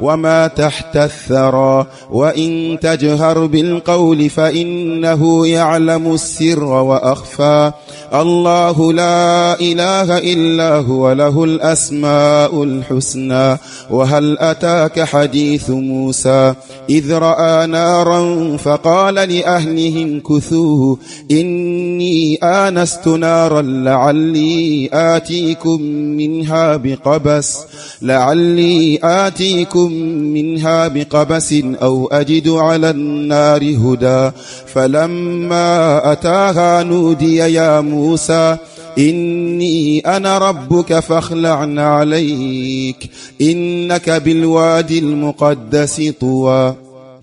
وما تحت الثرى وإن تجهر بالقول فإنه يعلم السر وأخفى الله لا إله إلا هو له الأسماء الحسنى وهل أتاك حديث موسى إذ رأى نارا فقال لأهلهم كثوه إني آنست نارا لعلي آتيكم منها بقبس لعلي آتيكم منها بقبس أو أجد على النار هدى. فلما أتاها نودي يا موسى إني أنا ربك فاخلعن عليك إنك بالوادي المقدس طوى.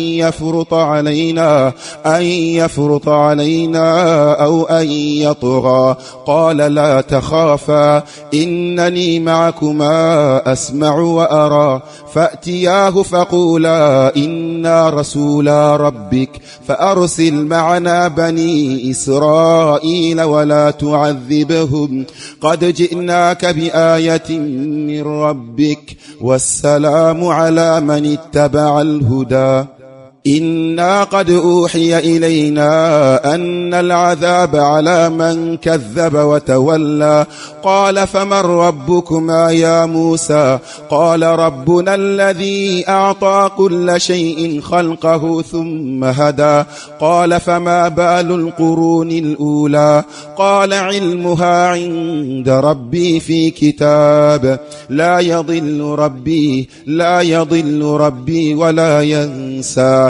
يفرط علينا أن يفرط علينا أو أن يطغى. قال لا تخافا إنني معكما أسمع وأرى. فأتياه فقولا إنا رسولا ربك فأرسل معنا بني إسرائيل ولا تعذبهم. قد جئناك بآية من ربك والسلام على من اتبع الهدى. إنا قد أوحي إلينا أن العذاب على من كذب وتولى. قال فمن ربكما يا موسى؟ قال ربنا الذي أعطى كل شيء خلقه ثم هدى. قال فما بال القرون الأولى؟ قال علمها عند ربي في كتاب. لا يضل ربي لا يضل ربي ولا ينسى.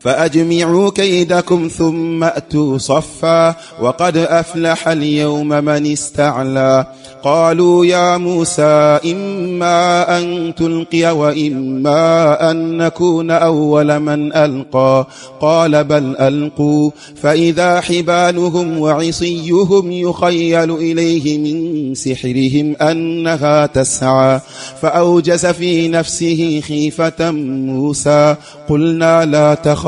فأجمعوا كيدكم ثم أتوا صفا وقد أفلح اليوم من استعلى. قالوا يا موسى إما أن تلقي وإما أن نكون أول من ألقى. قال بل ألقوا. فإذا حبالهم وعصيهم يخيل إليه من سحرهم أنها تسعى. فأوجس في نفسه خيفة موسى. قلنا لا تخف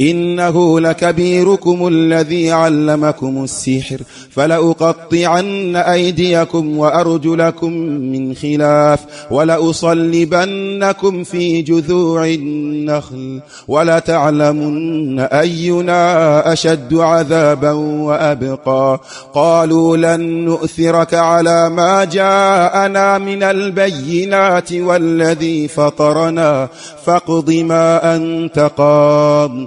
إنه لكبيركم الذي علمكم السحر فلأقطعن أيديكم وأرجلكم من خلاف ولأصلبنكم في جذوع النخل ولتعلمن أينا أشد عذابا وأبقى. قالوا لن نؤثرك على ما جاءنا من البينات والذي فطرنا فاقض ما أنت قاض.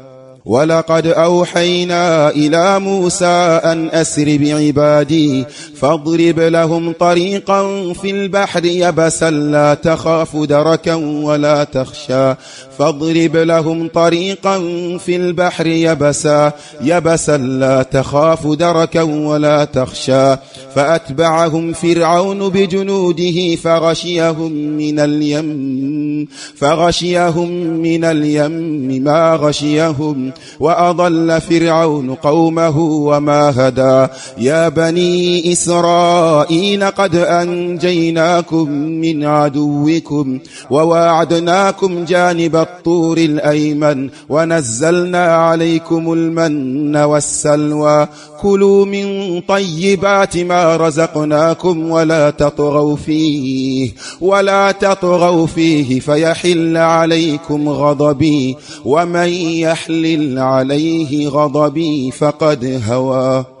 ولقد أوحينا إلى موسى أن أسر بعبادي فاضرب لهم طريقا في البحر يبسا لا تخاف دركا ولا تخشى فاضرب لهم طريقا في البحر يبسا يبسا لا تخاف دركا ولا تخشى فأتبعهم فرعون بجنوده فغشيهم من اليم فغشيهم من اليم ما غشيهم وأضل فرعون قومه وما هدى. يا بني إسرائيل قد أنجيناكم من عدوكم وواعدناكم جانب الطور الأيمن ونزلنا عليكم المن والسلوى. كلوا من طيبات ما رزقناكم ولا تطغوا فيه ولا تطغوا فيه فيحل عليكم غضبي. ومن يحلل عليه غضبي فقد هوى.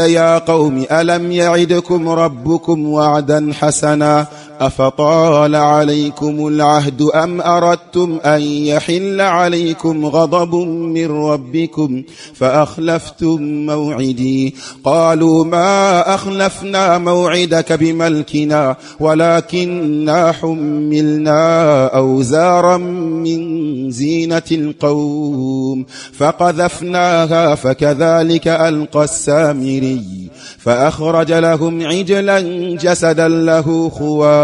يا قوم ألم يعدكم ربكم وعدا حسنا أفطال عليكم العهد أم أردتم أن يحل عليكم غضب من ربكم فأخلفتم موعدي؟ قالوا ما أخلفنا موعدك بملكنا ولكننا حملنا أوزارا من زينة القوم فقذفناها فكذلك ألقى السامري فأخرج لهم عجلا جسدا له خوار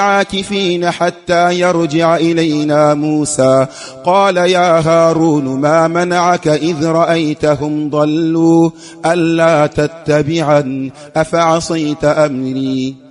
عاكفين حتى يرجع إلينا موسى. قال يا هارون ما منعك إذ رأيتهم ضلوا؟ ألا تتبعا أفعصيت أمري؟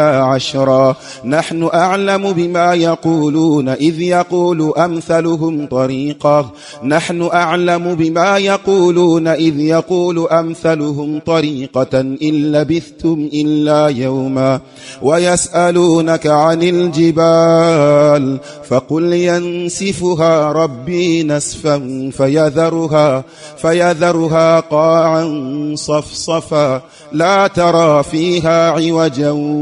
عشرا. نحن أعلم بما يقولون إذ يقول أمثلهم طريقة. نحن أعلم بما يقولون إذ يقول أمثلهم طريقة. إن لبثتم إلا يوما. ويسألونك عن الجبال فقل ينسفها ربي نسفا فيذرها فيذرها قاعا صفصفا. لا ترى فيها عوجا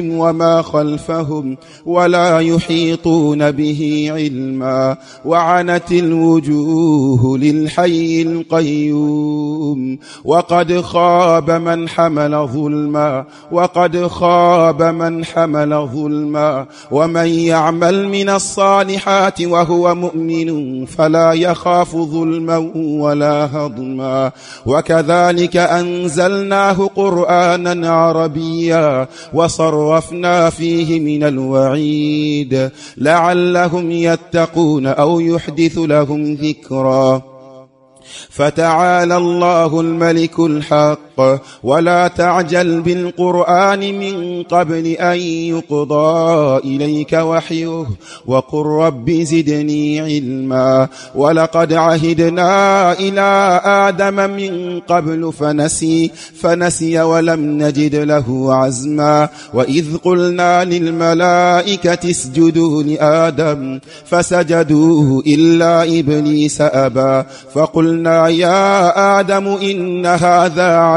وما خلفهم ولا يحيطون به علما وعنت الوجوه للحي القيوم وقد خاب من حمل ظلما وقد خاب من حمل ظلما ومن يعمل من الصالحات وهو مؤمن فلا يخاف ظلما ولا هضما وكذلك أنزلناه قرآنا عربيا وصرفنا فيه من الوعيد لعلهم يتقون أو يحدث لهم ذكرا فتعالى الله الملك الحق ولا تعجل بالقرآن من قبل أن يقضى إليك وحيه وقل رب زدني علما ولقد عهدنا إلى آدم من قبل فنسي فنسي ولم نجد له عزما وإذ قلنا للملائكة اسجدوا لآدم فسجدوه إلا إبليس أبى فقلنا يا آدم إن هذا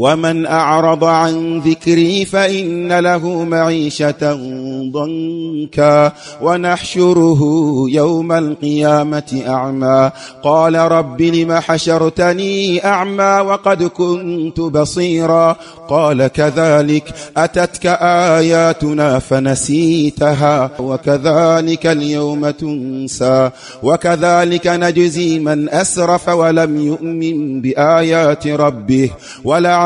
ومن أعرض عن ذكري فإن له معيشة ضنكا ونحشره يوم القيامة أعمى. قال رب لم حشرتني أعمى وقد كنت بصيرا. قال كذلك أتتك آياتنا فنسيتها وكذلك اليوم تنسى. وكذلك نجزي من أسرف ولم يؤمن بآيات ربه.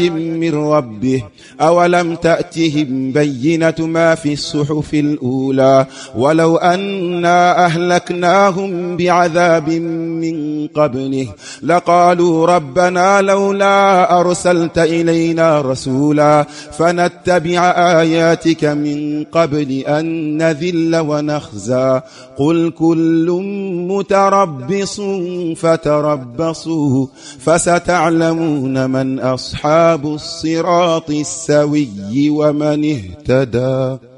من ربه أولم تأتهم بينة ما في الصحف الأولى؟ ولو أنا أهلكناهم بعذاب من قبله لقالوا ربنا لولا أرسلت إلينا رسولا فنتبع آياتك من قبل أن نذل ونخزى. قل كل متربص فتربصوا فستعلمون من أصحاب الصراط السوي ومن اهتدى